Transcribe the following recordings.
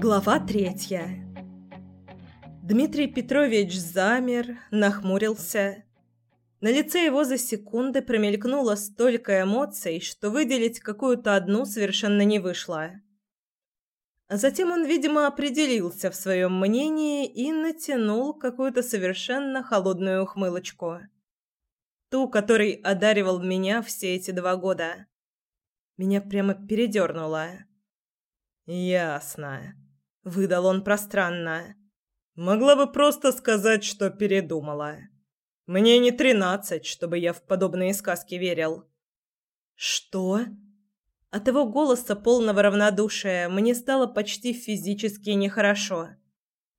Глава третья. Дмитрий Петрович замер, нахмурился. На лице его за секунды промелькнуло столько эмоций, что выделить какую-то одну совершенно не вышло. А затем он, видимо, определился в своем мнении и натянул какую-то совершенно холодную ухмылочку. Ту, которой одаривал меня все эти два года. Меня прямо передернуло. «Ясно», — выдал он пространно. «Могла бы просто сказать, что передумала. Мне не тринадцать, чтобы я в подобные сказки верил». «Что?» От его голоса полного равнодушия мне стало почти физически нехорошо.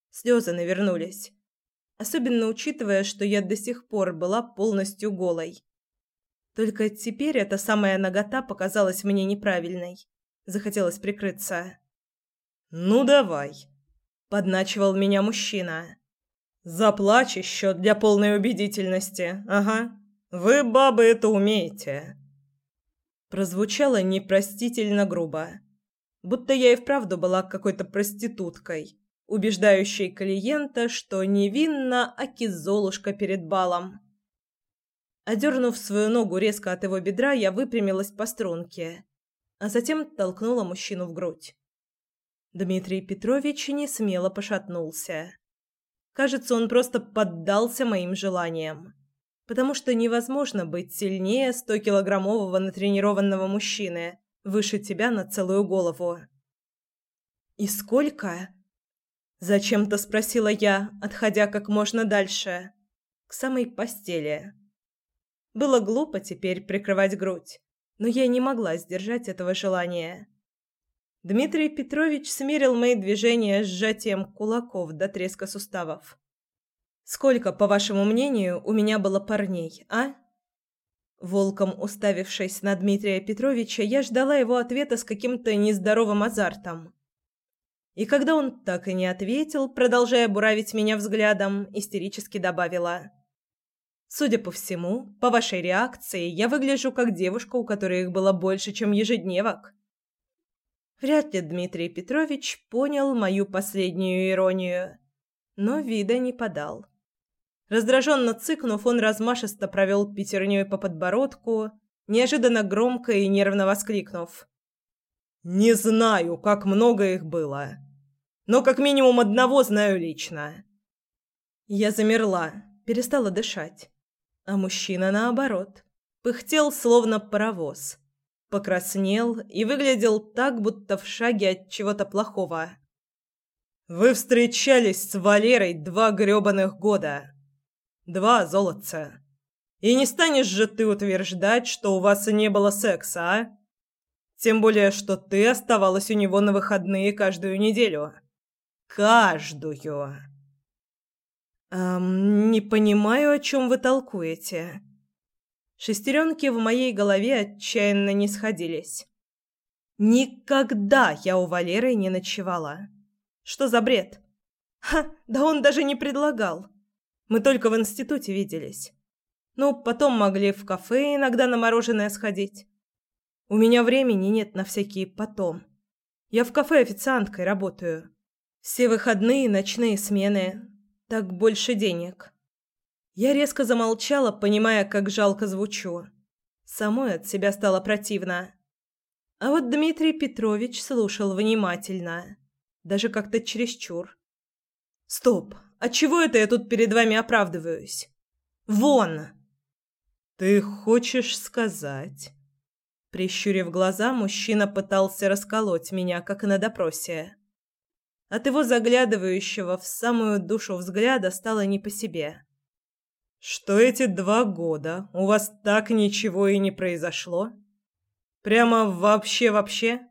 Слезы навернулись. Особенно учитывая, что я до сих пор была полностью голой. Только теперь эта самая нагота показалась мне неправильной. Захотелось прикрыться. «Ну давай», — подначивал меня мужчина. «Заплачь еще для полной убедительности, ага. Вы, бабы, это умеете». Прозвучало непростительно грубо. Будто я и вправду была какой-то проституткой, убеждающей клиента, что невинна аки Золушка перед балом. Одернув свою ногу резко от его бедра, я выпрямилась по струнке, а затем толкнула мужчину в грудь. Дмитрий Петрович не смело пошатнулся. Кажется, он просто поддался моим желаниям потому что невозможно быть сильнее стокилограммового натренированного мужчины, выше тебя на целую голову. «И сколько?» Зачем-то спросила я, отходя как можно дальше, к самой постели. Было глупо теперь прикрывать грудь, но я не могла сдержать этого желания. Дмитрий Петрович смерил мои движения сжатием кулаков до треска суставов. Сколько, по вашему мнению, у меня было парней, а? Волком уставившись на Дмитрия Петровича, я ждала его ответа с каким-то нездоровым азартом. И когда он так и не ответил, продолжая буравить меня взглядом, истерически добавила: Судя по всему, по вашей реакции, я выгляжу как девушка, у которой их было больше, чем ежедневок. Вряд ли Дмитрий Петрович понял мою последнюю иронию, но вида не подал. Раздраженно цыкнув, он размашисто провел пятерней по подбородку, неожиданно громко и нервно воскликнув. «Не знаю, как много их было, но как минимум одного знаю лично». Я замерла, перестала дышать, а мужчина, наоборот, пыхтел, словно паровоз, покраснел и выглядел так, будто в шаге от чего-то плохого. «Вы встречались с Валерой два грёбаных года». Два золотца. И не станешь же ты утверждать, что у вас не было секса, а? Тем более, что ты оставалась у него на выходные каждую неделю. Каждую. Эм, не понимаю, о чем вы толкуете. Шестеренки в моей голове отчаянно не сходились. Никогда я у Валеры не ночевала. Что за бред? Ха, да он даже не предлагал. Мы только в институте виделись. Ну, потом могли в кафе иногда на мороженое сходить. У меня времени нет на всякие потом. Я в кафе официанткой работаю. Все выходные ночные смены. Так больше денег. Я резко замолчала, понимая, как жалко звучу. Самой от себя стало противно. А вот Дмитрий Петрович слушал внимательно, даже как-то чересчур. Стоп, а чего это я тут перед вами оправдываюсь? Вон. Ты хочешь сказать? Прищурив глаза, мужчина пытался расколоть меня, как на допросе. От его заглядывающего в самую душу взгляда стало не по себе. Что эти два года у вас так ничего и не произошло? Прямо вообще-вообще?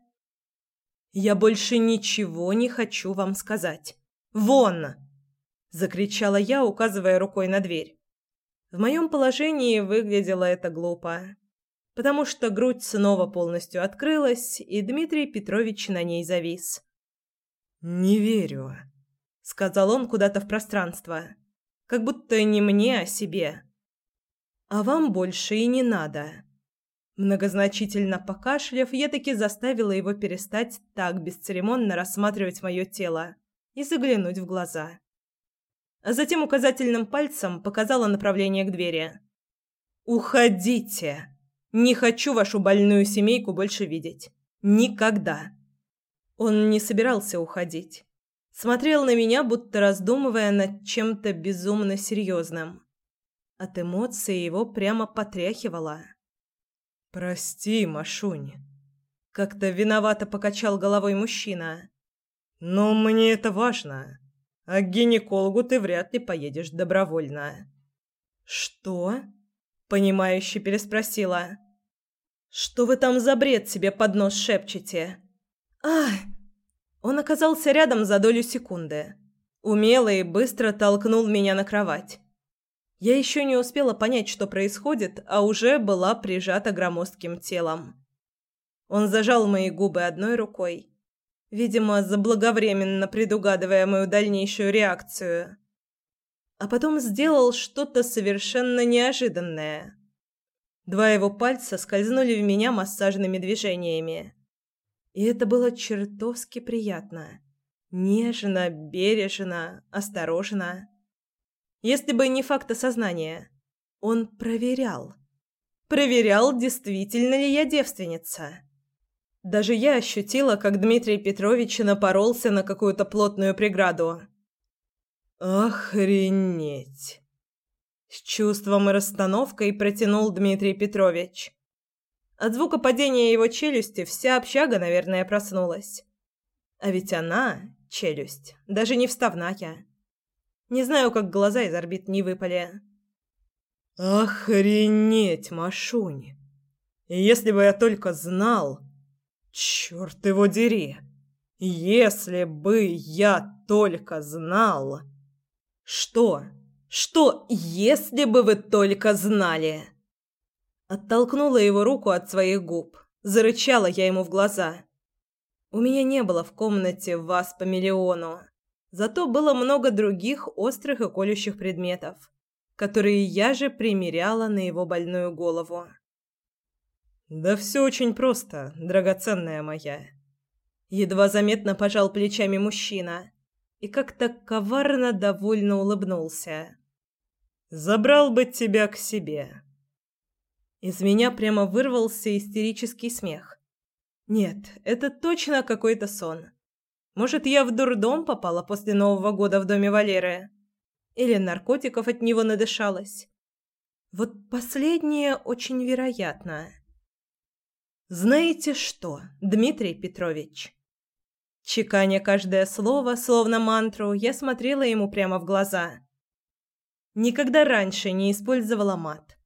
Я больше ничего не хочу вам сказать. Вон! закричала я, указывая рукой на дверь. В моем положении выглядело это глупо, потому что грудь снова полностью открылась, и Дмитрий Петрович на ней завис. «Не верю», — сказал он куда-то в пространство, как будто не мне, а себе. «А вам больше и не надо. Многозначительно покашляв, я таки заставила его перестать так бесцеремонно рассматривать мое тело и заглянуть в глаза. А затем указательным пальцем показала направление к двери. «Уходите! Не хочу вашу больную семейку больше видеть. Никогда!» Он не собирался уходить. Смотрел на меня, будто раздумывая над чем-то безумно серьезным. От эмоций его прямо потряхивало. «Прости, Машунь», — как-то виновато покачал головой мужчина. «Но мне это важно, а к гинекологу ты вряд ли поедешь добровольно». «Что?» — понимающе переспросила. «Что вы там за бред себе под нос шепчете?» «Ах!» Он оказался рядом за долю секунды. Умело и быстро толкнул меня на кровать. Я еще не успела понять, что происходит, а уже была прижата громоздким телом. Он зажал мои губы одной рукой, видимо, заблаговременно предугадывая мою дальнейшую реакцию. А потом сделал что-то совершенно неожиданное. Два его пальца скользнули в меня массажными движениями. И это было чертовски приятно. Нежно, бережно, осторожно. Если бы не факт осознания. Он проверял. Проверял, действительно ли я девственница. Даже я ощутила, как Дмитрий Петрович напоролся на какую-то плотную преграду. «Охренеть!» С чувством и расстановкой протянул Дмитрий Петрович. От звука падения его челюсти вся общага, наверное, проснулась. А ведь она, челюсть, даже не вставная. Не знаю, как глаза из орбит не выпали. Охренеть, Машунь. Если бы я только знал, черт его дери. Если бы я только знал. Что? Что, если бы вы только знали? Оттолкнула его руку от своих губ. Зарычала я ему в глаза. У меня не было в комнате вас по миллиону. Зато было много других острых и колющих предметов, которые я же примеряла на его больную голову. «Да все очень просто, драгоценная моя». Едва заметно пожал плечами мужчина и как-то коварно довольно улыбнулся. «Забрал бы тебя к себе». Из меня прямо вырвался истерический смех. «Нет, это точно какой-то сон. Может, я в дурдом попала после Нового года в доме Валеры? Или наркотиков от него надышалась? Вот последнее очень вероятно. Знаете что, Дмитрий Петрович? Чеканя каждое слово, словно мантру, я смотрела ему прямо в глаза. Никогда раньше не использовала мат.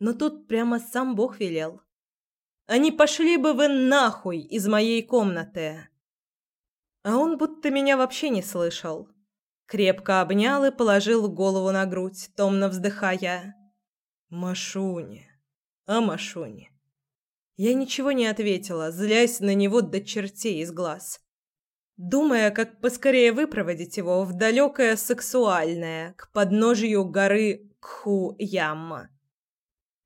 Но тут прямо сам Бог велел. Они пошли бы вы нахуй из моей комнаты. А он будто меня вообще не слышал. Крепко обнял и положил голову на грудь, томно вздыхая. «Машуня, а Машуня?» Я ничего не ответила, злясь на него до чертей из глаз. Думая, как поскорее выпроводить его в далекое сексуальное, к подножию горы Кху-Ямма.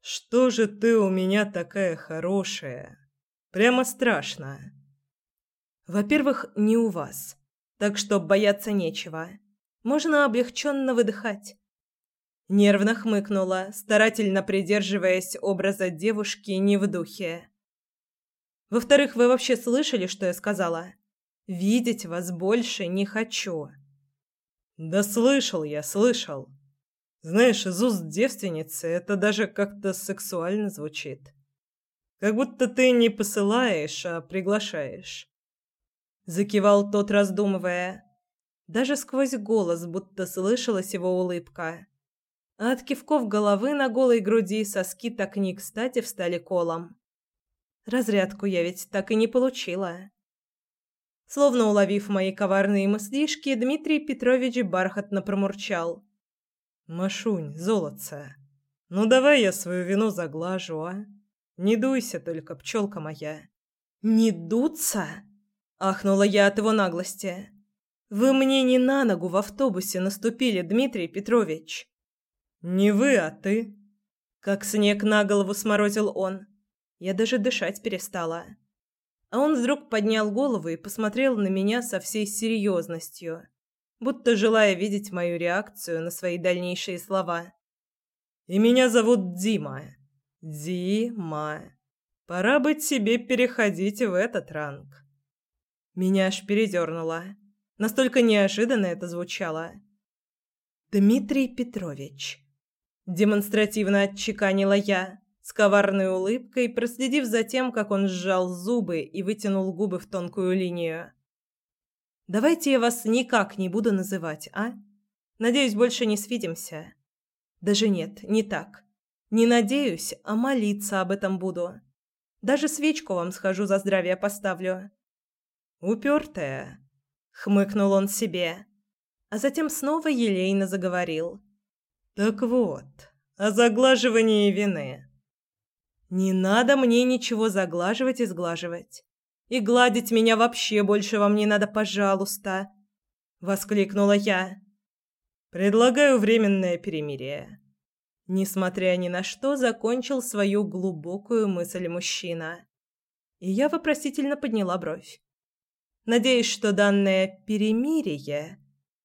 «Что же ты у меня такая хорошая? Прямо страшно!» Во-первых, не у вас. Так что бояться нечего. Можно облегченно выдыхать. Нервно хмыкнула, старательно придерживаясь образа девушки не в духе. Во-вторых, вы вообще слышали, что я сказала? Видеть вас больше не хочу. Да слышал я, слышал. Знаешь, из уст девственницы это даже как-то сексуально звучит. Как будто ты не посылаешь, а приглашаешь. Закивал тот, раздумывая. Даже сквозь голос будто слышалась его улыбка. А от кивков головы на голой груди соски так не кстати встали колом. Разрядку я ведь так и не получила. Словно уловив мои коварные мыслишки, Дмитрий Петрович бархатно промурчал. «Машунь, золотце, ну давай я свою вину заглажу, а? Не дуйся только, пчелка моя». «Не дуться?» Ахнула я от его наглости. «Вы мне не на ногу в автобусе наступили, Дмитрий Петрович». «Не вы, а ты». Как снег на голову сморозил он. Я даже дышать перестала. А он вдруг поднял голову и посмотрел на меня со всей серьезностью, будто желая видеть мою реакцию на свои дальнейшие слова. «И меня зовут Дима. Дима. Пора бы тебе переходить в этот ранг». Меня аж передернуло. Настолько неожиданно это звучало. «Дмитрий Петрович», – демонстративно отчеканила я, с коварной улыбкой, проследив за тем, как он сжал зубы и вытянул губы в тонкую линию. «Давайте я вас никак не буду называть, а? Надеюсь, больше не свидимся. Даже нет, не так. Не надеюсь, а молиться об этом буду. Даже свечку вам схожу за здравие поставлю». «Упертая», — хмыкнул он себе, а затем снова елейно заговорил. «Так вот, о заглаживании вины». Не надо мне ничего заглаживать и сглаживать. И гладить меня вообще больше вам не надо, пожалуйста, воскликнула я. Предлагаю временное перемирие. Несмотря ни на что, закончил свою глубокую мысль мужчина. И я вопросительно подняла бровь. Надеюсь, что данное перемирие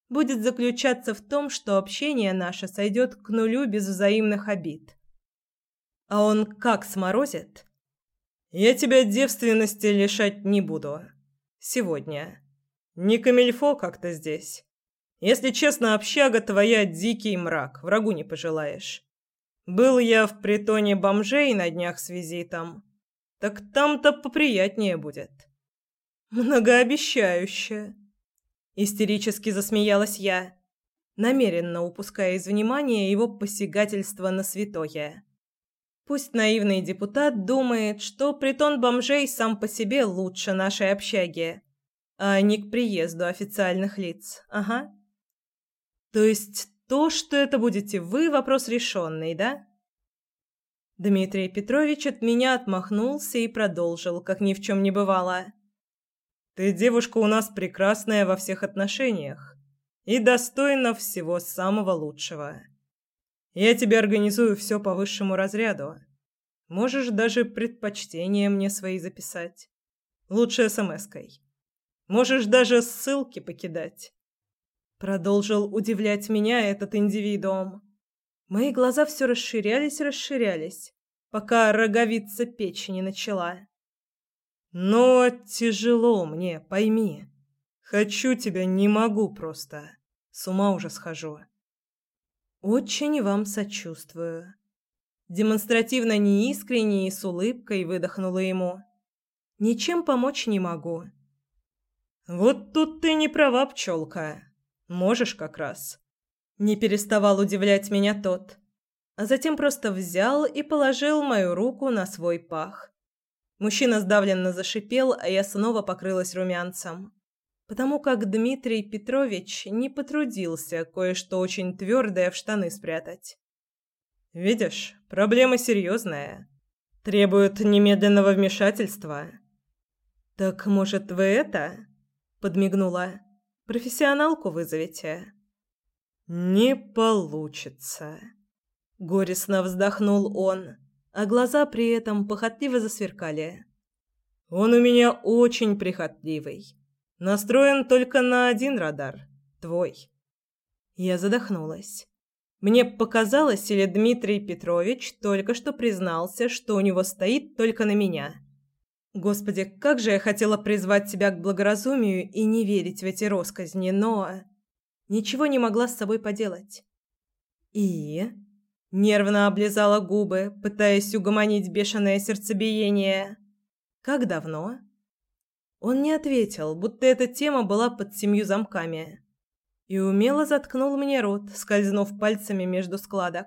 будет заключаться в том, что общение наше сойдет к нулю без взаимных обид. А он как сморозит? Я тебя девственности лишать не буду. Сегодня. Не камильфо как-то здесь. Если честно, общага твоя дикий мрак, врагу не пожелаешь. Был я в притоне бомжей на днях с визитом. Так там-то поприятнее будет. Многообещающе. Истерически засмеялась я, намеренно упуская из внимания его посягательство на святое. Пусть наивный депутат думает, что притон бомжей сам по себе лучше нашей общаги, а не к приезду официальных лиц. Ага. То есть то, что это будете вы, вопрос решенный, да? Дмитрий Петрович от меня отмахнулся и продолжил, как ни в чем не бывало. Ты девушка у нас прекрасная во всех отношениях и достойна всего самого лучшего. Я тебе организую все по высшему разряду. Можешь даже предпочтения мне свои записать. Лучше смс-кой. Можешь даже ссылки покидать. Продолжил удивлять меня этот индивидуум. Мои глаза все расширялись расширялись, пока роговица печени начала. Но тяжело мне, пойми. Хочу тебя, не могу просто. С ума уже схожу. Очень вам сочувствую. Демонстративно неискренне и с улыбкой выдохнула ему. Ничем помочь не могу. Вот тут ты не права, пчелка. Можешь как раз. Не переставал удивлять меня тот, а затем просто взял и положил мою руку на свой пах. Мужчина сдавленно зашипел, а я снова покрылась румянцем потому как Дмитрий Петрович не потрудился кое-что очень твердое в штаны спрятать. «Видишь, проблема серьезная. Требует немедленного вмешательства». «Так, может, вы это?» — подмигнула. «Профессионалку вызовете?» «Не получится», — горестно вздохнул он, а глаза при этом похотливо засверкали. «Он у меня очень прихотливый» Настроен только на один радар. Твой. Я задохнулась. Мне показалось, или Дмитрий Петрович только что признался, что у него стоит только на меня. Господи, как же я хотела призвать себя к благоразумию и не верить в эти росказни, но ничего не могла с собой поделать. И нервно облизала губы, пытаясь угомонить бешеное сердцебиение. Как давно? Он не ответил, будто эта тема была под семью замками. И умело заткнул мне рот, скользнув пальцами между складок.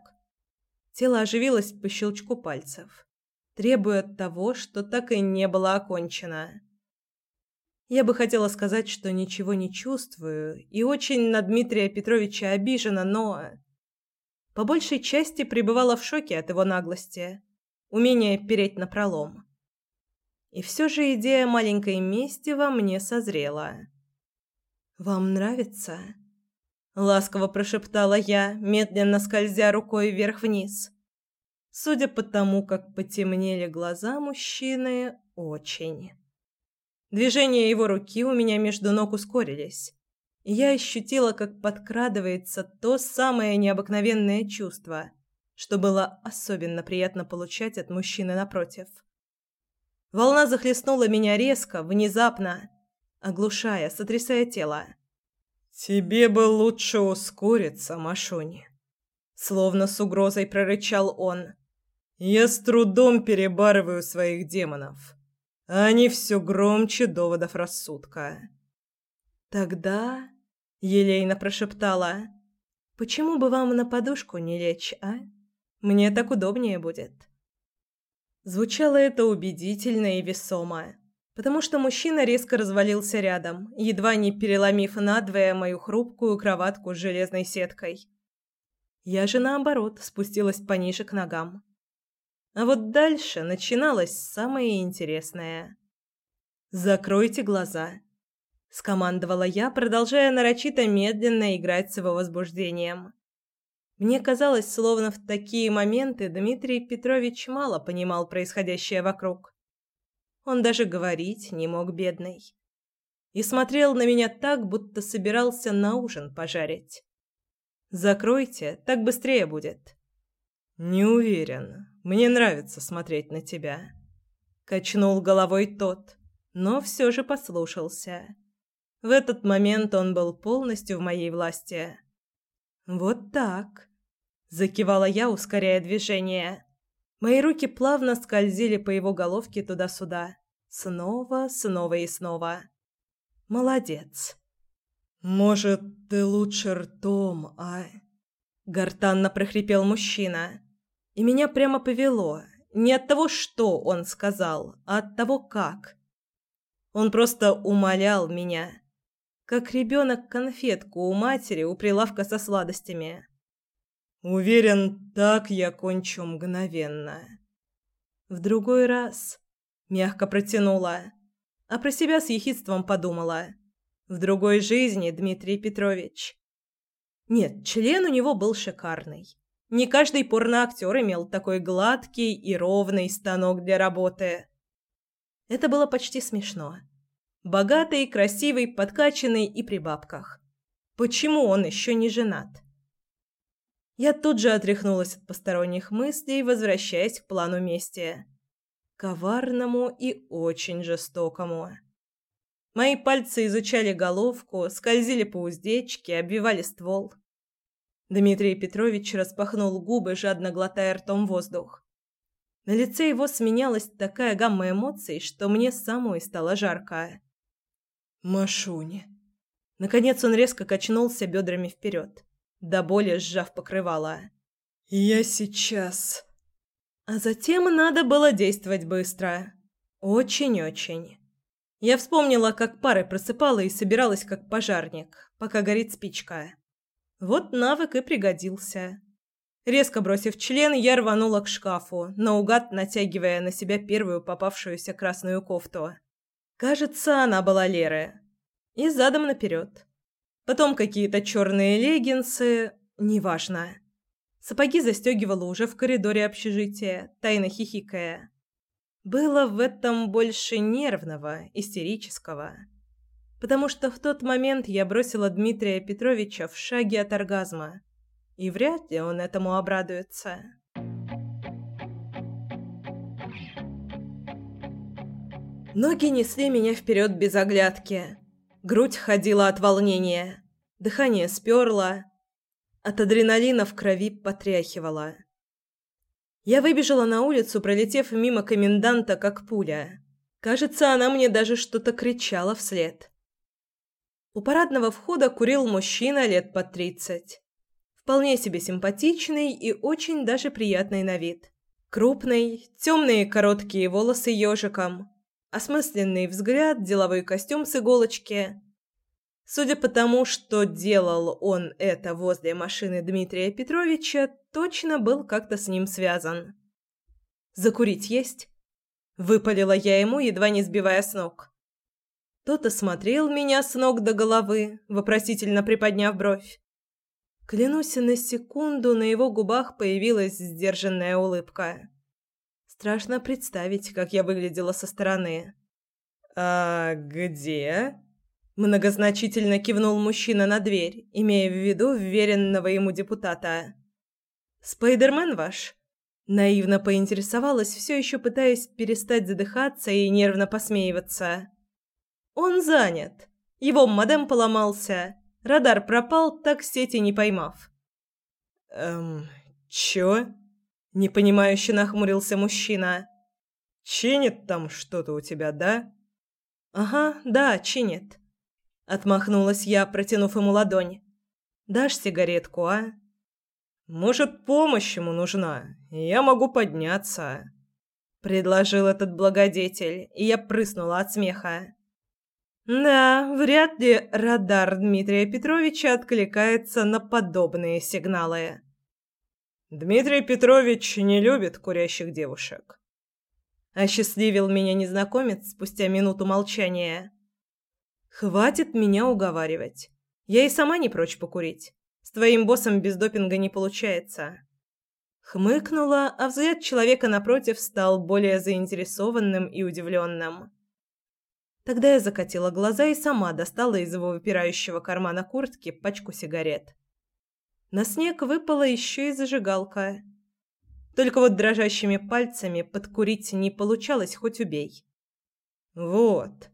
Тело оживилось по щелчку пальцев, требуя того, что так и не было окончено. Я бы хотела сказать, что ничего не чувствую, и очень на Дмитрия Петровича обижена, но... По большей части пребывала в шоке от его наглости, умения переть напролом. И все же идея маленькой мести во мне созрела. «Вам нравится?» Ласково прошептала я, медленно скользя рукой вверх-вниз. Судя по тому, как потемнели глаза мужчины, очень. Движения его руки у меня между ног ускорились. И я ощутила, как подкрадывается то самое необыкновенное чувство, что было особенно приятно получать от мужчины напротив. Волна захлестнула меня резко, внезапно, оглушая, сотрясая тело. «Тебе бы лучше ускориться, Машуни!» Словно с угрозой прорычал он. «Я с трудом перебарываю своих демонов, а они все громче доводов рассудка». «Тогда...» — елейно прошептала. «Почему бы вам на подушку не лечь, а? Мне так удобнее будет». Звучало это убедительно и весомо потому что мужчина резко развалился рядом, едва не переломив надвое мою хрупкую кроватку с железной сеткой. Я же, наоборот, спустилась пониже к ногам. А вот дальше начиналось самое интересное. «Закройте глаза», — скомандовала я, продолжая нарочито медленно играть с его возбуждением. Мне казалось, словно в такие моменты Дмитрий Петрович мало понимал происходящее вокруг. Он даже говорить не мог, бедный. И смотрел на меня так, будто собирался на ужин пожарить. «Закройте, так быстрее будет». «Не уверен. Мне нравится смотреть на тебя». Качнул головой тот, но все же послушался. В этот момент он был полностью в моей власти. «Вот так», — закивала я, ускоряя движение. Мои руки плавно скользили по его головке туда-сюда. Снова, снова и снова. Молодец. Может, ты лучше ртом, а? Гортанно прохрипел мужчина. И меня прямо повело. Не от того, что он сказал, а от того, как. Он просто умолял меня. Как ребенок конфетку у матери у прилавка со сладостями. Уверен, так я кончу мгновенно. В другой раз мягко протянула, а про себя с ехидством подумала. В другой жизни Дмитрий Петрович. Нет, член у него был шикарный. Не каждый порноактер имел такой гладкий и ровный станок для работы. Это было почти смешно. Богатый, красивый, подкачанный и при бабках. Почему он еще не женат? Я тут же отряхнулась от посторонних мыслей, возвращаясь к плану мести. Коварному и очень жестокому. Мои пальцы изучали головку, скользили по уздечке, обвивали ствол. Дмитрий Петрович распахнул губы, жадно глотая ртом воздух. На лице его сменялась такая гамма эмоций, что мне самой стало жарко. «Машуня!» Наконец он резко качнулся бедрами вперед до боли сжав покрывало. «Я сейчас...» А затем надо было действовать быстро. Очень-очень. Я вспомнила, как пары просыпала и собиралась как пожарник, пока горит спичка. Вот навык и пригодился. Резко бросив член, я рванула к шкафу, наугад натягивая на себя первую попавшуюся красную кофту. Кажется, она была Леры. И задом наперед. Потом какие-то черные леггинсы, неважно. Сапоги застегивала уже в коридоре общежития, тайно хихикая. Было в этом больше нервного, истерического. Потому что в тот момент я бросила Дмитрия Петровича в шаге от оргазма. И вряд ли он этому обрадуется. Ноги несли меня вперед без оглядки. Грудь ходила от волнения, дыхание сперло, от адреналина в крови потряхивало. Я выбежала на улицу, пролетев мимо коменданта, как пуля. Кажется, она мне даже что-то кричала вслед. У парадного входа курил мужчина лет под тридцать. Вполне себе симпатичный и очень даже приятный на вид. Крупный, темные короткие волосы ежиком, осмысленный взгляд, деловой костюм с иголочки. Судя по тому, что делал он это возле машины Дмитрия Петровича, точно был как-то с ним связан. «Закурить есть?» – выпалила я ему, едва не сбивая с ног. Тот осмотрел меня с ног до головы, вопросительно приподняв бровь. Клянусь, на секунду на его губах появилась сдержанная улыбка. Страшно представить, как я выглядела со стороны. «А где?» Многозначительно кивнул мужчина на дверь, имея в виду вверенного ему депутата. «Спайдермен ваш?» Наивно поинтересовалась, все еще пытаясь перестать задыхаться и нервно посмеиваться. «Он занят. Его модем поломался. Радар пропал, так сети не поймав». «Эм, чё?» – непонимающе нахмурился мужчина. «Чинит там что-то у тебя, да?» «Ага, да, чинит». Отмахнулась я, протянув ему ладонь. «Дашь сигаретку, а?» «Может, помощь ему нужна? Я могу подняться», — предложил этот благодетель, и я прыснула от смеха. Да, вряд ли радар Дмитрия Петровича откликается на подобные сигналы. Дмитрий Петрович не любит курящих девушек. Осчастливил меня незнакомец спустя минуту молчания. Хватит меня уговаривать. Я и сама не прочь покурить. С твоим боссом без допинга не получается. Хмыкнула, а взгляд человека напротив стал более заинтересованным и удивленным. Тогда я закатила глаза и сама достала из его выпирающего кармана куртки пачку сигарет. На снег выпала еще и зажигалка. Только вот дрожащими пальцами подкурить не получалось, хоть убей. Вот.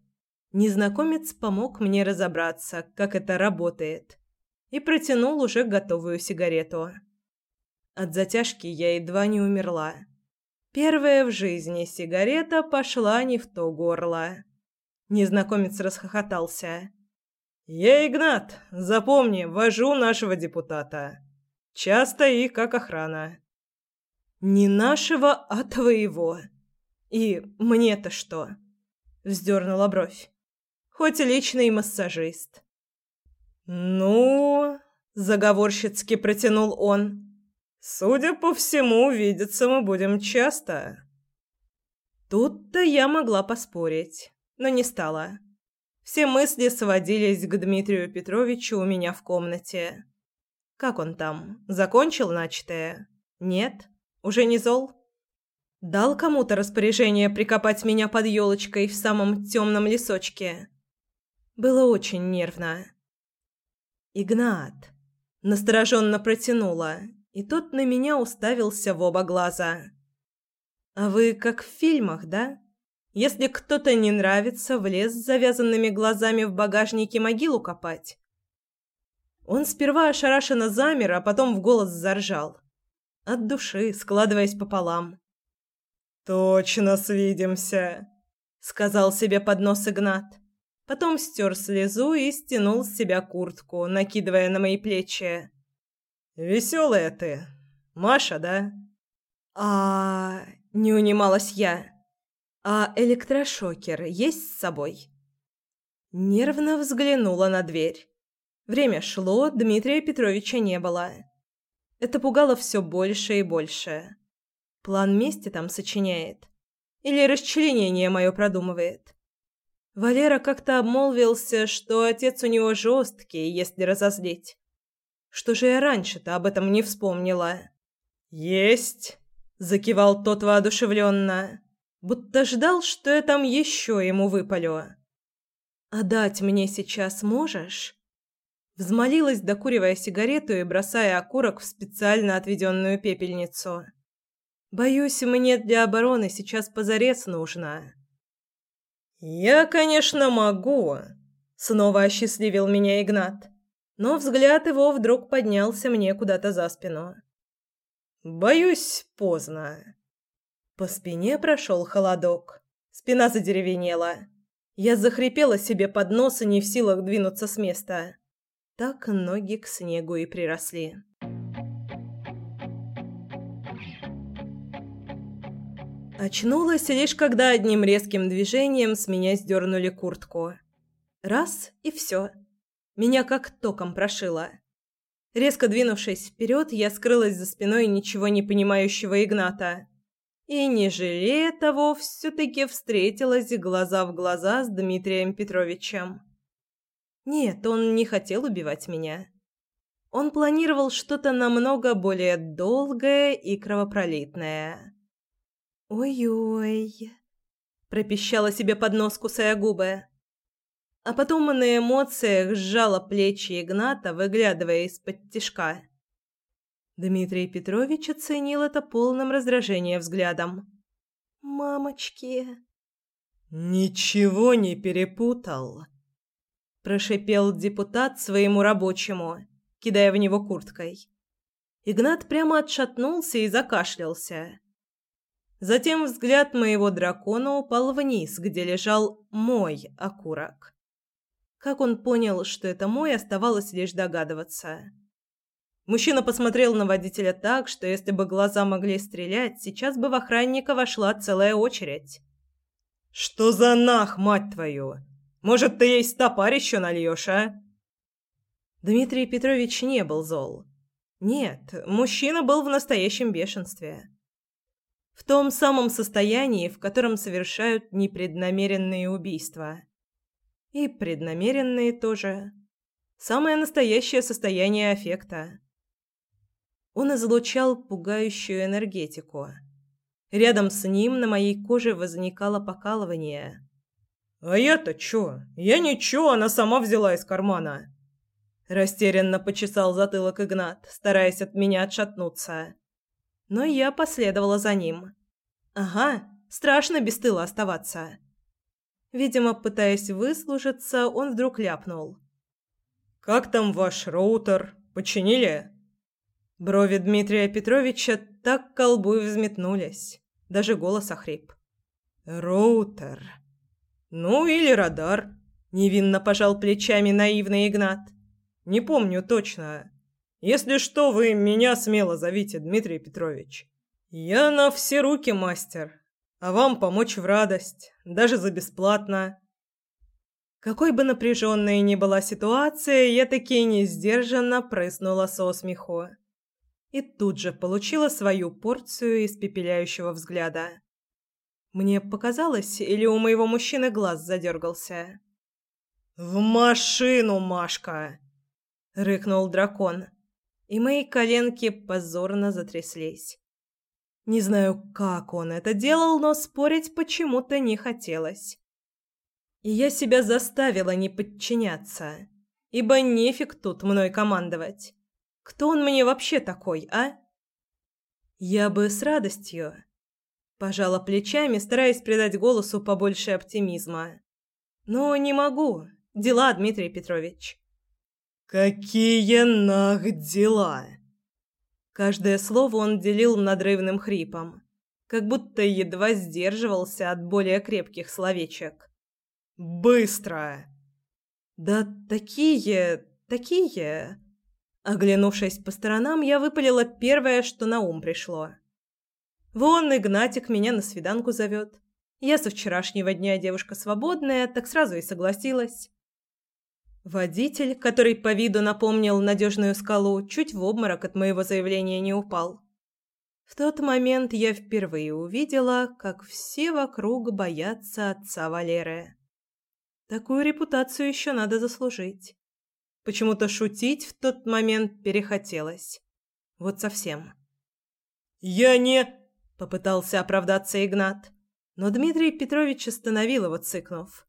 Незнакомец помог мне разобраться, как это работает, и протянул уже готовую сигарету. От затяжки я едва не умерла. Первая в жизни сигарета пошла не в то горло. Незнакомец расхохотался. «Я Игнат. Запомни, вожу нашего депутата. Часто и как охрана». «Не нашего, а твоего. И мне-то что?» Вздернула бровь. «Хоть и личный массажист». «Ну...» — заговорщицки протянул он. «Судя по всему, видеться мы будем часто». Тут-то я могла поспорить но не стала. Все мысли сводились к Дмитрию Петровичу у меня в комнате. Как он там? Закончил начатое? Нет? Уже не зол? Дал кому-то распоряжение прикопать меня под елочкой в самом темном лесочке. Было очень нервно. «Игнат!» Настороженно протянула, и тот на меня уставился в оба глаза. «А вы как в фильмах, да?» Если кто-то не нравится, в лес с завязанными глазами в багажнике могилу копать. Он сперва ошарашенно замер, а потом в голос заржал. От души, складываясь пополам. «Точно свидимся», — сказал себе под нос Игнат. Потом стер слезу и стянул с себя куртку, накидывая на мои плечи. «Веселая ты. Маша, да?» «А...» — не унималась я. «А электрошокер есть с собой?» Нервно взглянула на дверь. Время шло, Дмитрия Петровича не было. Это пугало все больше и больше. План мести там сочиняет. Или расчленение мое продумывает. Валера как-то обмолвился, что отец у него жесткий, если разозлить. Что же я раньше-то об этом не вспомнила? «Есть!» – закивал тот воодушевленно будто ждал, что я там еще ему выпалю. «А дать мне сейчас можешь?» Взмолилась, докуривая сигарету и бросая окурок в специально отведенную пепельницу. «Боюсь, мне для обороны сейчас позарез нужно». «Я, конечно, могу», — снова осчастливил меня Игнат. Но взгляд его вдруг поднялся мне куда-то за спину. «Боюсь, поздно». По спине прошел холодок. Спина задеревенела. Я захрипела себе под нос и не в силах двинуться с места. Так ноги к снегу и приросли. Очнулась лишь когда одним резким движением с меня сдернули куртку. Раз и все. Меня как током прошило. Резко двинувшись вперед, я скрылась за спиной ничего не понимающего Игната и, не жалея того, все-таки встретилась глаза в глаза с Дмитрием Петровичем. Нет, он не хотел убивать меня. Он планировал что-то намного более долгое и кровопролитное. «Ой-ой», — пропищала себе под нос, кусая губы. А потом на эмоциях сжала плечи Игната, выглядывая из-под тишка. Дмитрий Петрович оценил это полным раздражением взглядом. «Мамочки!» «Ничего не перепутал!» Прошипел депутат своему рабочему, кидая в него курткой. Игнат прямо отшатнулся и закашлялся. Затем взгляд моего дракона упал вниз, где лежал мой окурок. Как он понял, что это мой, оставалось лишь догадываться. Мужчина посмотрел на водителя так, что если бы глаза могли стрелять, сейчас бы в охранника вошла целая очередь. «Что за нах, мать твою? Может, ты ей стопарь еще нальешь, а?» Дмитрий Петрович не был зол. Нет, мужчина был в настоящем бешенстве. В том самом состоянии, в котором совершают непреднамеренные убийства. И преднамеренные тоже. Самое настоящее состояние аффекта. Он излучал пугающую энергетику. Рядом с ним на моей коже возникало покалывание. «А я-то чё? Я ничего, она сама взяла из кармана!» Растерянно почесал затылок Игнат, стараясь от меня отшатнуться. Но я последовала за ним. «Ага, страшно без тыла оставаться!» Видимо, пытаясь выслужиться, он вдруг ляпнул. «Как там ваш роутер? Починили?» Брови Дмитрия Петровича так к колбу и взметнулись. Даже голос охрип. «Роутер. Ну, или радар», — невинно пожал плечами наивный Игнат. «Не помню точно. Если что, вы меня смело зовите, Дмитрий Петрович. Я на все руки мастер, а вам помочь в радость, даже за бесплатно». Какой бы напряженной ни была ситуация, я таки не сдержанно прыснула со смеху и тут же получила свою порцию испепеляющего взгляда. Мне показалось, или у моего мужчины глаз задергался. «В машину, Машка!» — рыкнул дракон, и мои коленки позорно затряслись. Не знаю, как он это делал, но спорить почему-то не хотелось. И я себя заставила не подчиняться, ибо нефиг тут мной командовать. Кто он мне вообще такой, а? Я бы с радостью пожала плечами, стараясь придать голосу побольше оптимизма. Но не могу. Дела, Дмитрий Петрович. Какие нах дела? Каждое слово он делил надрывным хрипом, как будто едва сдерживался от более крепких словечек. Быстро. Да такие, такие Оглянувшись по сторонам, я выпалила первое, что на ум пришло. «Вон Игнатик меня на свиданку зовет. Я со вчерашнего дня девушка свободная, так сразу и согласилась». Водитель, который по виду напомнил надежную скалу, чуть в обморок от моего заявления не упал. В тот момент я впервые увидела, как все вокруг боятся отца Валеры. Такую репутацию еще надо заслужить. Почему-то шутить в тот момент перехотелось. Вот совсем. «Я не...» — попытался оправдаться Игнат. Но Дмитрий Петрович остановил его, цыкнув.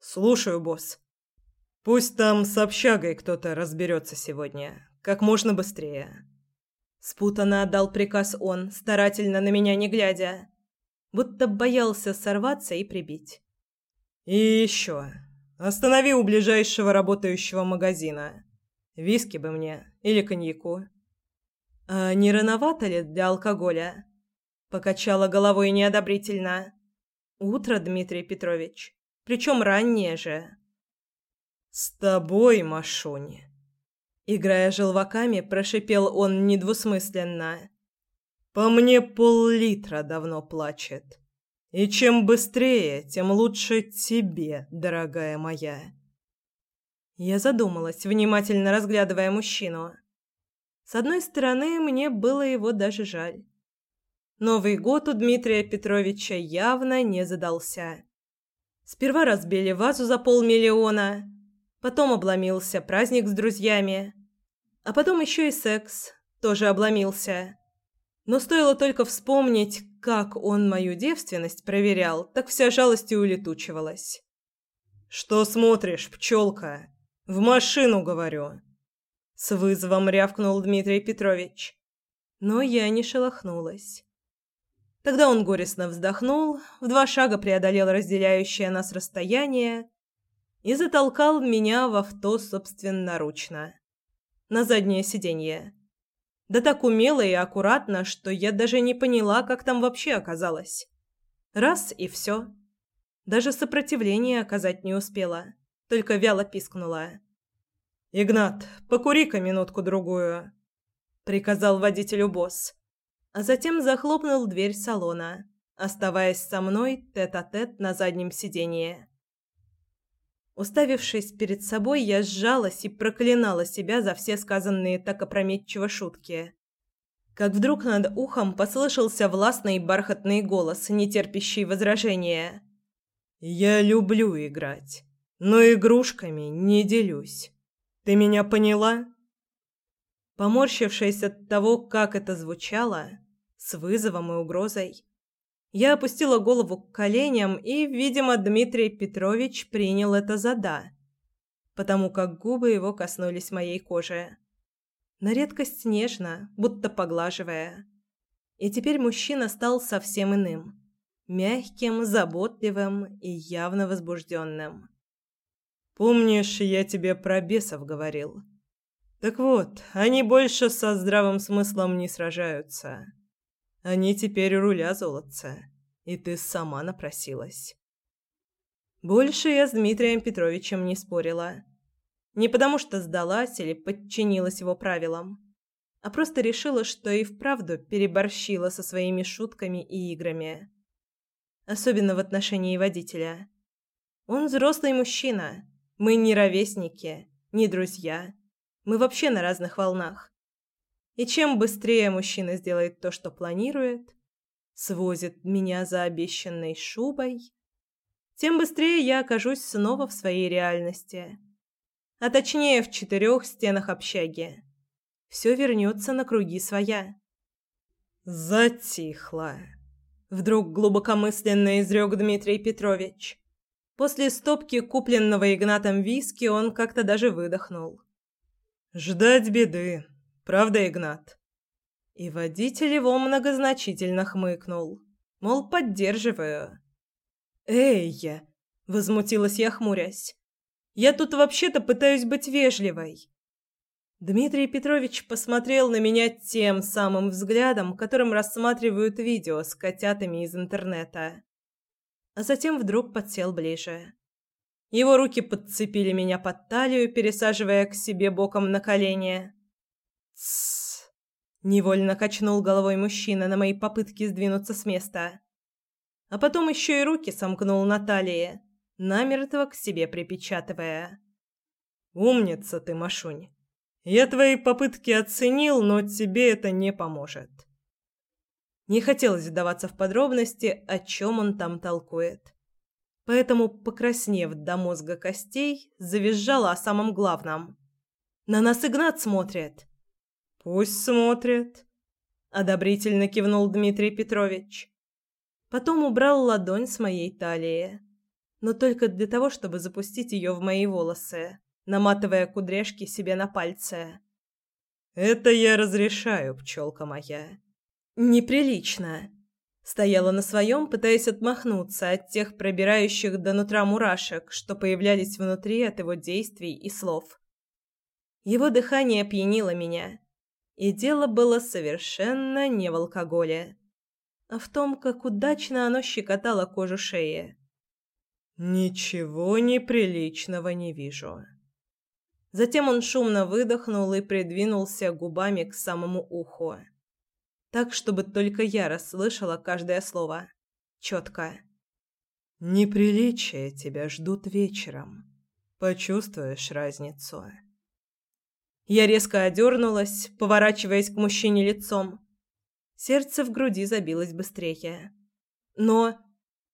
«Слушаю, босс. Пусть там с общагой кто-то разберется сегодня. Как можно быстрее». Спутанно отдал приказ он, старательно на меня не глядя. Будто боялся сорваться и прибить. «И еще. Останови у ближайшего работающего магазина. Виски бы мне или коньяку. А не рановато ли для алкоголя? Покачала головой неодобрительно. Утро, Дмитрий Петрович. Причем раннее же. С тобой, Машунь. Играя желваками, прошипел он недвусмысленно. По мне пол-литра давно плачет. И чем быстрее, тем лучше тебе, дорогая моя. Я задумалась, внимательно разглядывая мужчину. С одной стороны, мне было его даже жаль. Новый год у Дмитрия Петровича явно не задался. Сперва разбили вазу за полмиллиона, потом обломился праздник с друзьями. А потом еще и секс. Тоже обломился. Но стоило только вспомнить, как он мою девственность проверял, так вся жалость и улетучивалась. «Что смотришь, пчелка? В машину, говорю!» С вызовом рявкнул Дмитрий Петрович. Но я не шелохнулась. Тогда он горестно вздохнул, в два шага преодолел разделяющее нас расстояние и затолкал меня в авто собственноручно. На заднее сиденье. Да так умело и аккуратно, что я даже не поняла, как там вообще оказалось. Раз и все. Даже сопротивление оказать не успела, только вяло пискнула. «Игнат, покури-ка минутку-другую», — приказал водителю босс а затем захлопнул дверь салона, оставаясь со мной тет-а-тет -тет на заднем сиденье. Уставившись перед собой, я сжалась и проклинала себя за все сказанные так опрометчиво шутки. Как вдруг над ухом послышался властный бархатный голос, не терпящий возражения. «Я люблю играть, но игрушками не делюсь. Ты меня поняла?» Поморщившись от того, как это звучало, с вызовом и угрозой, я опустила голову к коленям, и, видимо, Дмитрий Петрович принял это за «да», потому как губы его коснулись моей кожи. На редкость нежно, будто поглаживая. И теперь мужчина стал совсем иным. Мягким, заботливым и явно возбужденным. «Помнишь, я тебе про бесов говорил?» Так вот, они больше со здравым смыслом не сражаются. Они теперь руля золотца, и ты сама напросилась. Больше я с Дмитрием Петровичем не спорила. Не потому что сдалась или подчинилась его правилам, а просто решила, что и вправду переборщила со своими шутками и играми. Особенно в отношении водителя. Он взрослый мужчина. Мы не ровесники, не друзья. Мы вообще на разных волнах. И чем быстрее мужчина сделает то, что планирует, свозит меня за обещанной шубой, тем быстрее я окажусь снова в своей реальности. А точнее, в четырех стенах общаги. Все вернется на круги своя. Затихло. Вдруг глубокомысленно изрек Дмитрий Петрович. После стопки купленного Игнатом виски он как-то даже выдохнул. Ждать беды. Правда, Игнат? И водитель его многозначительно хмыкнул, мол, поддерживаю. Эй, возмутилась я, хмурясь. Я тут вообще-то пытаюсь быть вежливой. Дмитрий Петрович посмотрел на меня тем самым взглядом, которым рассматривают видео с котятами из интернета. А затем вдруг подсел ближе. Его руки подцепили меня под талию, пересаживая к себе боком на колени. «Тссс!» – невольно качнул головой мужчина на мои попытки сдвинуться с места. А потом еще и руки сомкнул на талии, намертво к себе припечатывая. «Умница ты, Машунь! Я твои попытки оценил, но тебе это не поможет». Не хотелось вдаваться в подробности, о чем он там толкует поэтому, покраснев до мозга костей, завизжала о самом главном. «На нас Игнат смотрит!» «Пусть смотрит!» – одобрительно кивнул Дмитрий Петрович. Потом убрал ладонь с моей талии, но только для того, чтобы запустить ее в мои волосы, наматывая кудряшки себе на пальцы. «Это я разрешаю, пчелка моя». «Неприлично!» Стояла на своем, пытаясь отмахнуться от тех пробирающих до нутра мурашек, что появлялись внутри от его действий и слов. Его дыхание пьянило меня, и дело было совершенно не в алкоголе, а в том, как удачно оно щекотало кожу шеи. «Ничего неприличного не вижу». Затем он шумно выдохнул и придвинулся губами к самому уху так, чтобы только я расслышала каждое слово. Четко. «Неприличия тебя ждут вечером. Почувствуешь разницу». Я резко одернулась, поворачиваясь к мужчине лицом. Сердце в груди забилось быстрее. Но...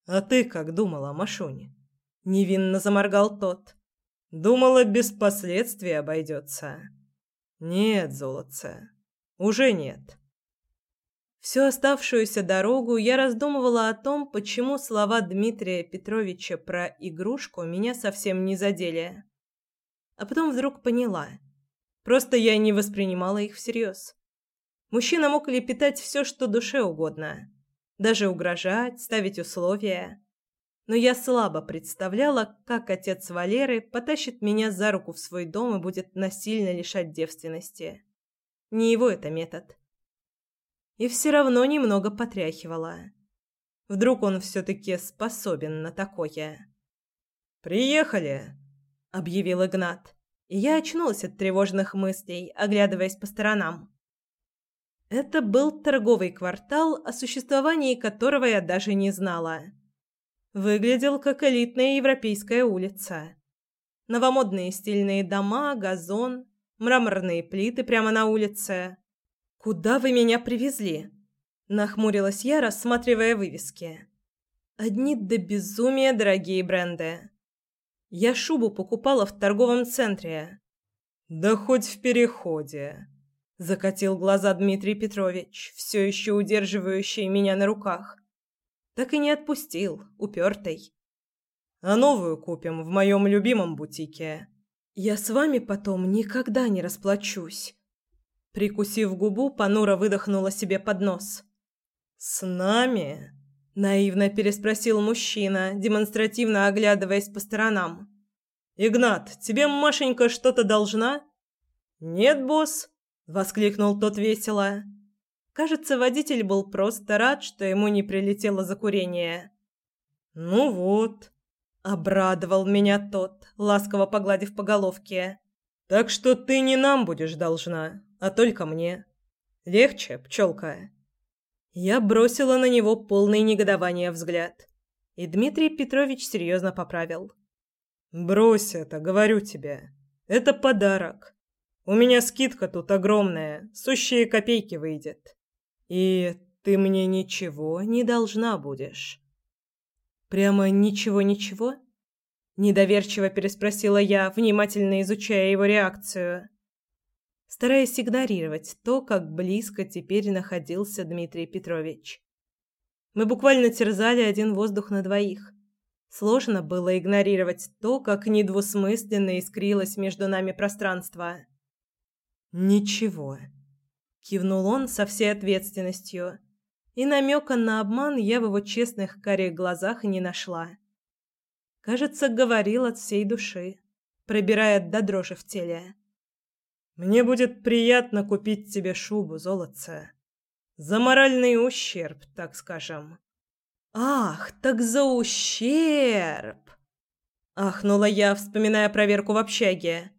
«А ты как думала, Машунь?» Невинно заморгал тот. «Думала, без последствий обойдется». Нет, золотце, уже нет. Всю оставшуюся дорогу я раздумывала о том, почему слова Дмитрия Петровича про игрушку меня совсем не задели. А потом вдруг поняла. Просто я не воспринимала их всерьез. Мужчина мог лепетать все, что душе угодно. Даже угрожать, ставить условия. Но я слабо представляла, как отец Валеры потащит меня за руку в свой дом и будет насильно лишать девственности. Не его это метод и все равно немного потряхивала. Вдруг он все-таки способен на такое. «Приехали!» — объявил Игнат. Я очнулась от тревожных мыслей, оглядываясь по сторонам. Это был торговый квартал, о существовании которого я даже не знала. Выглядел как элитная европейская улица. Новомодные стильные дома, газон, мраморные плиты прямо на улице, «Куда вы меня привезли?» – нахмурилась я, рассматривая вывески. «Одни до безумия дорогие бренды. Я шубу покупала в торговом центре». «Да хоть в переходе», – закатил глаза Дмитрий Петрович, все еще удерживающий меня на руках. Так и не отпустил, упертый. «А новую купим в моем любимом бутике». «Я с вами потом никогда не расплачусь». Прикусив губу, понуро выдохнула себе под нос. «С нами?» – наивно переспросил мужчина, демонстративно оглядываясь по сторонам. «Игнат, тебе Машенька что-то должна?» «Нет, босс», – воскликнул тот весело. Кажется, водитель был просто рад, что ему не прилетело за курение. «Ну вот», – обрадовал меня тот, ласково погладив по головке. «Так что ты не нам будешь должна, а только мне. Легче, пчелка?» Я бросила на него полный негодования взгляд. И Дмитрий Петрович серьезно поправил. «Брось это, говорю тебе. Это подарок. У меня скидка тут огромная, сущие копейки выйдет. И ты мне ничего не должна будешь». «Прямо ничего-ничего?» Недоверчиво переспросила я, внимательно изучая его реакцию стараясь игнорировать то, как близко теперь находился Дмитрий Петрович. Мы буквально терзали один воздух на двоих. Сложно было игнорировать то, как недвусмысленно искрилось между нами пространство. «Ничего», — кивнул он со всей ответственностью, и намека на обман я в его честных карих глазах не нашла. Кажется, говорил от всей души, пробирая до дрожи в теле. Мне будет приятно купить тебе шубу, золотце. За моральный ущерб, так скажем. Ах, так за ущерб. Ахнула я, вспоминая проверку в общаге.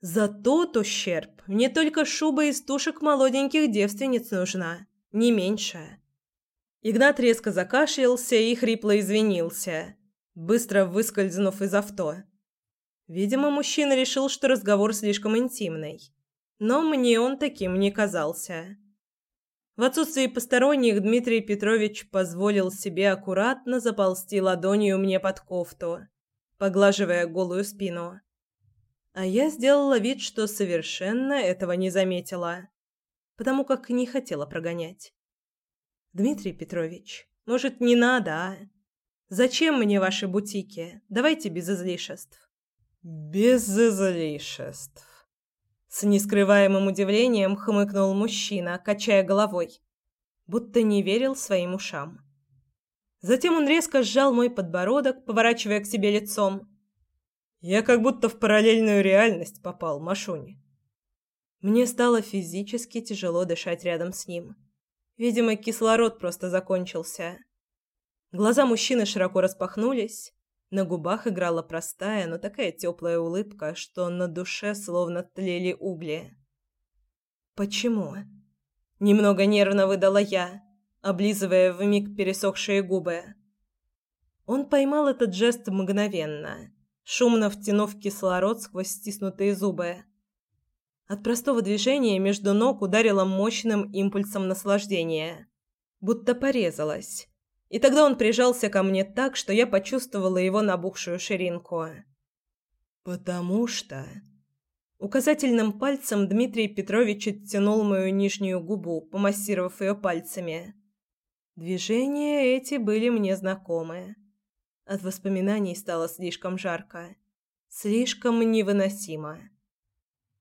За тот ущерб мне только шуба из тушек молоденьких девственниц нужна, не меньше. Игнат резко закашлялся и хрипло извинился, быстро выскользнув из авто. Видимо, мужчина решил, что разговор слишком интимный. Но мне он таким не казался. В отсутствии посторонних Дмитрий Петрович позволил себе аккуратно заползти ладонью мне под кофту, поглаживая голую спину. А я сделала вид, что совершенно этого не заметила, потому как не хотела прогонять. «Дмитрий Петрович, может, не надо, а? Зачем мне ваши бутики? Давайте без излишеств». «Без излишеств», — с нескрываемым удивлением хмыкнул мужчина, качая головой, будто не верил своим ушам. Затем он резко сжал мой подбородок, поворачивая к себе лицом. «Я как будто в параллельную реальность попал, Машунь». Мне стало физически тяжело дышать рядом с ним. Видимо, кислород просто закончился. Глаза мужчины широко распахнулись, на губах играла простая, но такая теплая улыбка, что на душе словно тлели угли. «Почему?» Немного нервно выдала я, облизывая вмиг пересохшие губы. Он поймал этот жест мгновенно, шумно втянув кислород сквозь стиснутые зубы. От простого движения между ног ударило мощным импульсом наслаждения, будто порезалась и тогда он прижался ко мне так, что я почувствовала его набухшую ширинку. «Потому что...» Указательным пальцем Дмитрий Петрович оттянул мою нижнюю губу, помассировав ее пальцами. Движения эти были мне знакомы. От воспоминаний стало слишком жарко. Слишком невыносимо.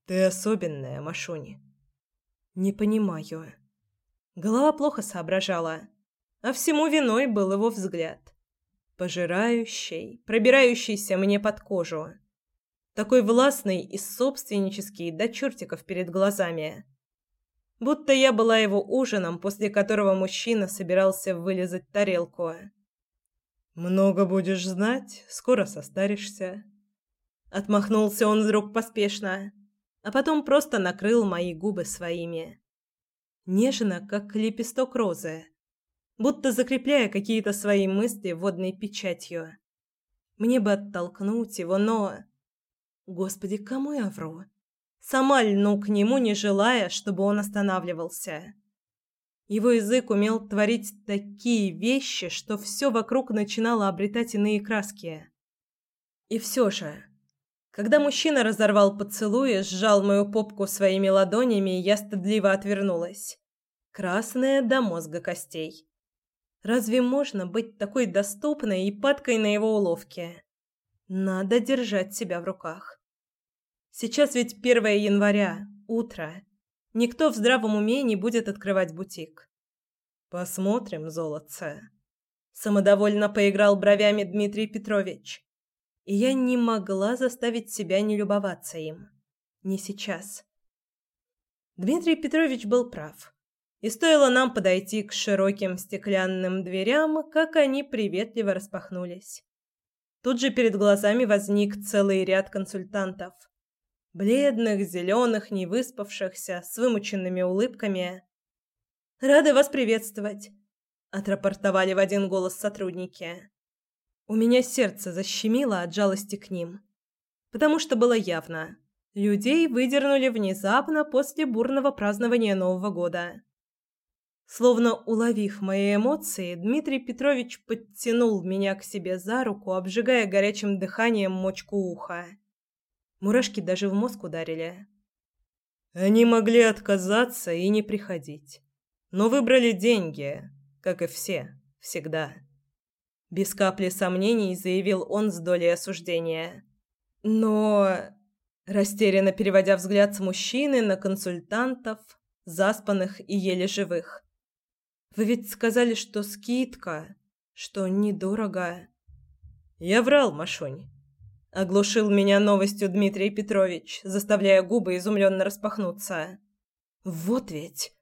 «Ты особенная, Машуни». «Не понимаю». Голова плохо соображала, а всему виной был его взгляд. Пожирающий, пробирающийся мне под кожу. Такой властный и собственнический до чертиков перед глазами. Будто я была его ужином, после которого мужчина собирался вылезать тарелку. «Много будешь знать, скоро состаришься». Отмахнулся он вдруг поспешно, а потом просто накрыл мои губы своими. Нежно, как лепесток розы, будто закрепляя какие-то свои мысли водной печатью. Мне бы оттолкнуть его, но... Господи, кому я вру? Сама льну к нему, не желая, чтобы он останавливался. Его язык умел творить такие вещи, что все вокруг начинало обретать иные краски. И все же, когда мужчина разорвал поцелуй и сжал мою попку своими ладонями, я стыдливо отвернулась. Красная до мозга костей. Разве можно быть такой доступной и падкой на его уловки? Надо держать себя в руках. Сейчас ведь 1 января, утро. Никто в здравом уме не будет открывать бутик. Посмотрим, золотце. Самодовольно поиграл бровями Дмитрий Петрович и я не могла заставить себя не любоваться им. Не сейчас. Дмитрий Петрович был прав. И стоило нам подойти к широким стеклянным дверям, как они приветливо распахнулись. Тут же перед глазами возник целый ряд консультантов. Бледных, зеленых, невыспавшихся, с вымученными улыбками. «Рады вас приветствовать», — отрапортовали в один голос сотрудники. У меня сердце защемило от жалости к ним, потому что было явно. Людей выдернули внезапно после бурного празднования Нового года. Словно уловив мои эмоции, Дмитрий Петрович подтянул меня к себе за руку, обжигая горячим дыханием мочку уха. Мурашки даже в мозг ударили. Они могли отказаться и не приходить, но выбрали деньги, как и все, всегда. Без капли сомнений заявил он с долей осуждения. Но... Растерянно переводя взгляд с мужчины на консультантов, заспанных и еле живых. «Вы ведь сказали, что скидка, что недорого». «Я врал, Машунь». Оглушил меня новостью Дмитрий Петрович, заставляя губы изумленно распахнуться. «Вот ведь...»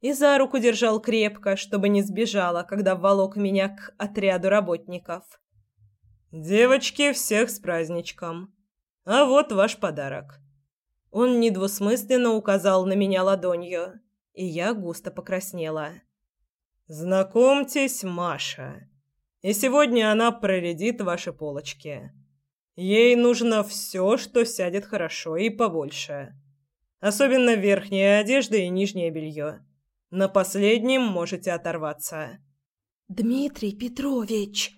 и за руку держал крепко, чтобы не сбежала, когда волок меня к отряду работников. «Девочки, всех с праздничком! А вот ваш подарок!» Он недвусмысленно указал на меня ладонью, и я густо покраснела. «Знакомьтесь, Маша. И сегодня она проредит ваши полочки. Ей нужно все, что сядет хорошо и побольше. Особенно верхняя одежда и нижнее белье. На последнем можете оторваться. Дмитрий Петрович,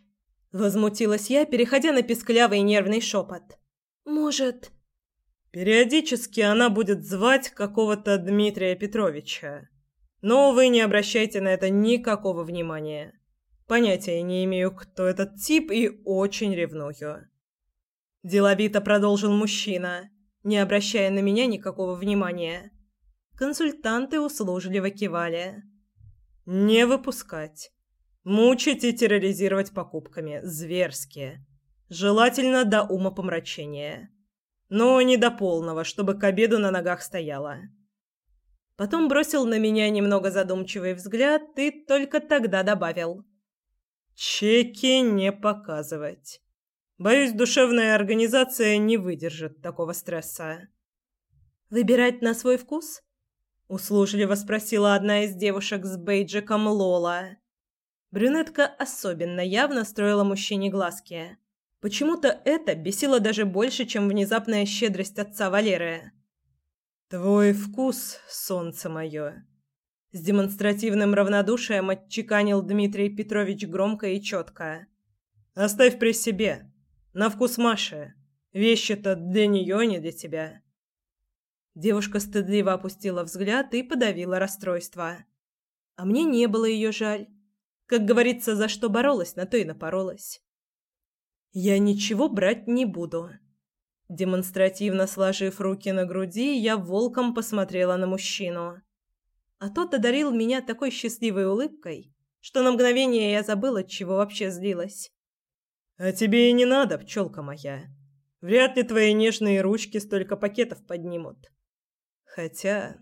возмутилась я, переходя на писклявый нервный шепот. Может, периодически она будет звать какого-то Дмитрия Петровича. Но вы не обращайте на это никакого внимания. Понятия не имею, кто этот тип, и очень ревную. Деловито продолжил мужчина, не обращая на меня никакого внимания. Консультанты услужливо кивали. «Не выпускать. Мучить и терроризировать покупками. Зверски. Желательно до ума помрачения. Но не до полного, чтобы к обеду на ногах стояла». Потом бросил на меня немного задумчивый взгляд и только тогда добавил. «Чеки не показывать. Боюсь, душевная организация не выдержит такого стресса». «Выбирать на свой вкус?» услужливо спросила одна из девушек с бейджиком Лола. Брюнетка особенно явно строила мужчине глазки. Почему-то это бесило даже больше, чем внезапная щедрость отца Валеры. «Твой вкус, солнце мое!» С демонстративным равнодушием отчеканил Дмитрий Петрович громко и четко. «Оставь при себе. На вкус Маши. Вещи-то для нее, не для тебя. Девушка стыдливо опустила взгляд и подавила расстройство. А мне не было ее жаль. Как говорится, за что боролась, на то и напоролась. Я ничего брать не буду. Демонстративно сложив руки на груди, я волком посмотрела на мужчину. А тот одарил меня такой счастливой улыбкой, что на мгновение я забыла, чего вообще злилась. «А тебе и не надо, пчелка моя. Вряд ли твои нежные ручки столько пакетов поднимут. Хотя,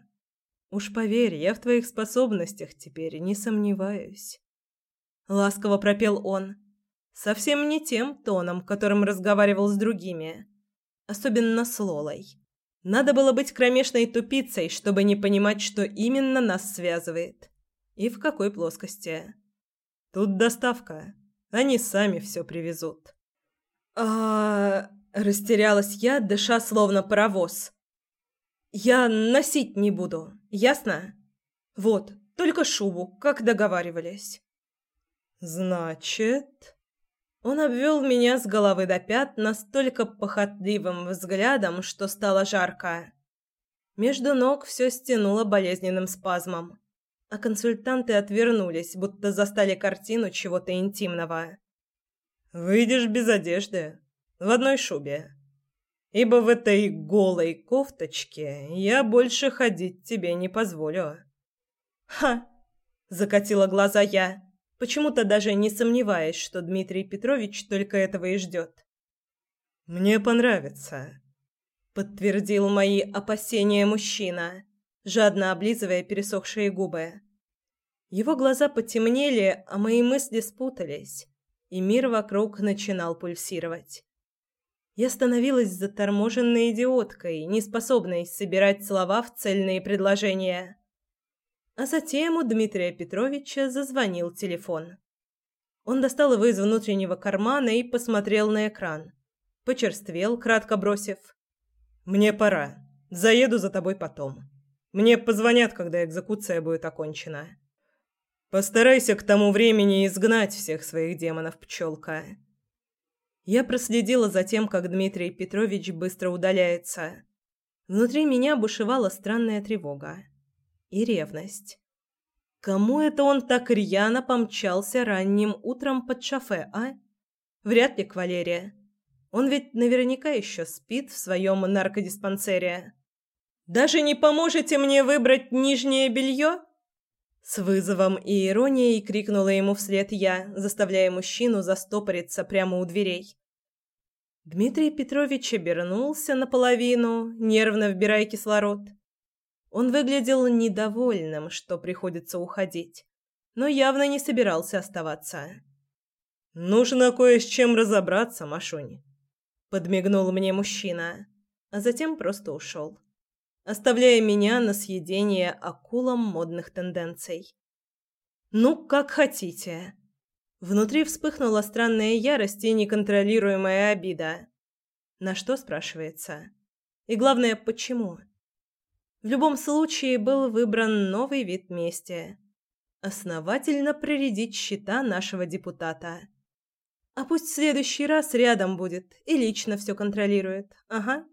уж поверь, я в твоих способностях теперь не сомневаюсь». Ласково пропел он, совсем не тем тоном, которым разговаривал с другими, особенно с Лолой. Надо было быть кромешной тупицей, чтобы не понимать, что именно нас связывает. И в какой плоскости. Тут доставка. Они сами все привезут. А, растерялась я, дыша словно паровоз. Я носить не буду, ясно? Вот, только шубу, как договаривались. Значит, он обвел меня с головы до пят настолько похотливым взглядом, что стало жарко. Между ног все стянуло болезненным спазмом, а консультанты отвернулись, будто застали картину чего-то интимного. «Выйдешь без одежды, в одной шубе. Ибо в этой голой кофточке я больше ходить тебе не позволю». «Ха!» – закатила глаза я почему-то даже не сомневаясь, что Дмитрий Петрович только этого и ждет. «Мне понравится», — подтвердил мои опасения мужчина, жадно облизывая пересохшие губы. Его глаза потемнели, а мои мысли спутались, и мир вокруг начинал пульсировать. Я становилась заторможенной идиоткой, неспособной собирать слова в цельные предложения. А затем у Дмитрия Петровича зазвонил телефон. Он достал его из внутреннего кармана и посмотрел на экран. Почерствел, кратко бросив. «Мне пора. Заеду за тобой потом. Мне позвонят, когда экзекуция будет окончена. Постарайся к тому времени изгнать всех своих демонов, пчелка». Я проследила за тем, как Дмитрий Петрович быстро удаляется. Внутри меня бушевала странная тревога и ревность. Кому это он так рьяно помчался ранним утром под шофе, а? Вряд ли к Валерии. Он ведь наверняка еще спит в своем наркодиспансере. «Даже не поможете мне выбрать нижнее белье?» С вызовом и иронией крикнула ему вслед я, заставляя мужчину застопориться прямо у дверей. Дмитрий Петрович обернулся наполовину, нервно вбирая кислород. Он выглядел недовольным, что приходится уходить, но явно не собирался оставаться. «Нужно кое с чем разобраться, Машунь», — подмигнул мне мужчина, а затем просто ушел, оставляя меня на съедение акулам модных тенденций. «Ну, как хотите». Внутри вспыхнула странная ярость и неконтролируемая обида. На что, спрашивается? И главное, почему? В любом случае был выбран новый вид мести – основательно проредить счета нашего депутата. А пусть в следующий раз рядом будет и лично все контролирует. Ага.